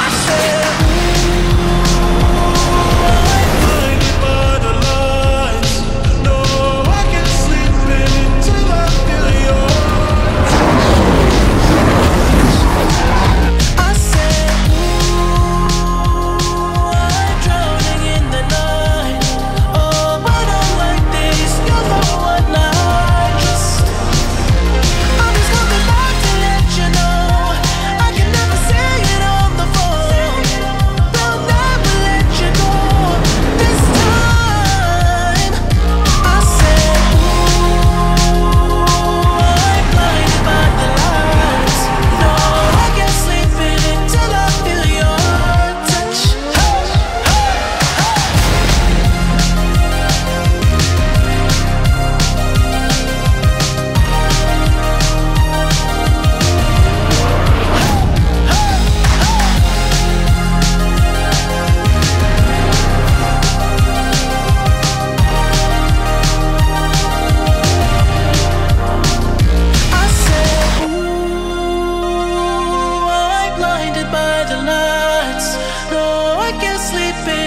I myself. can sleep in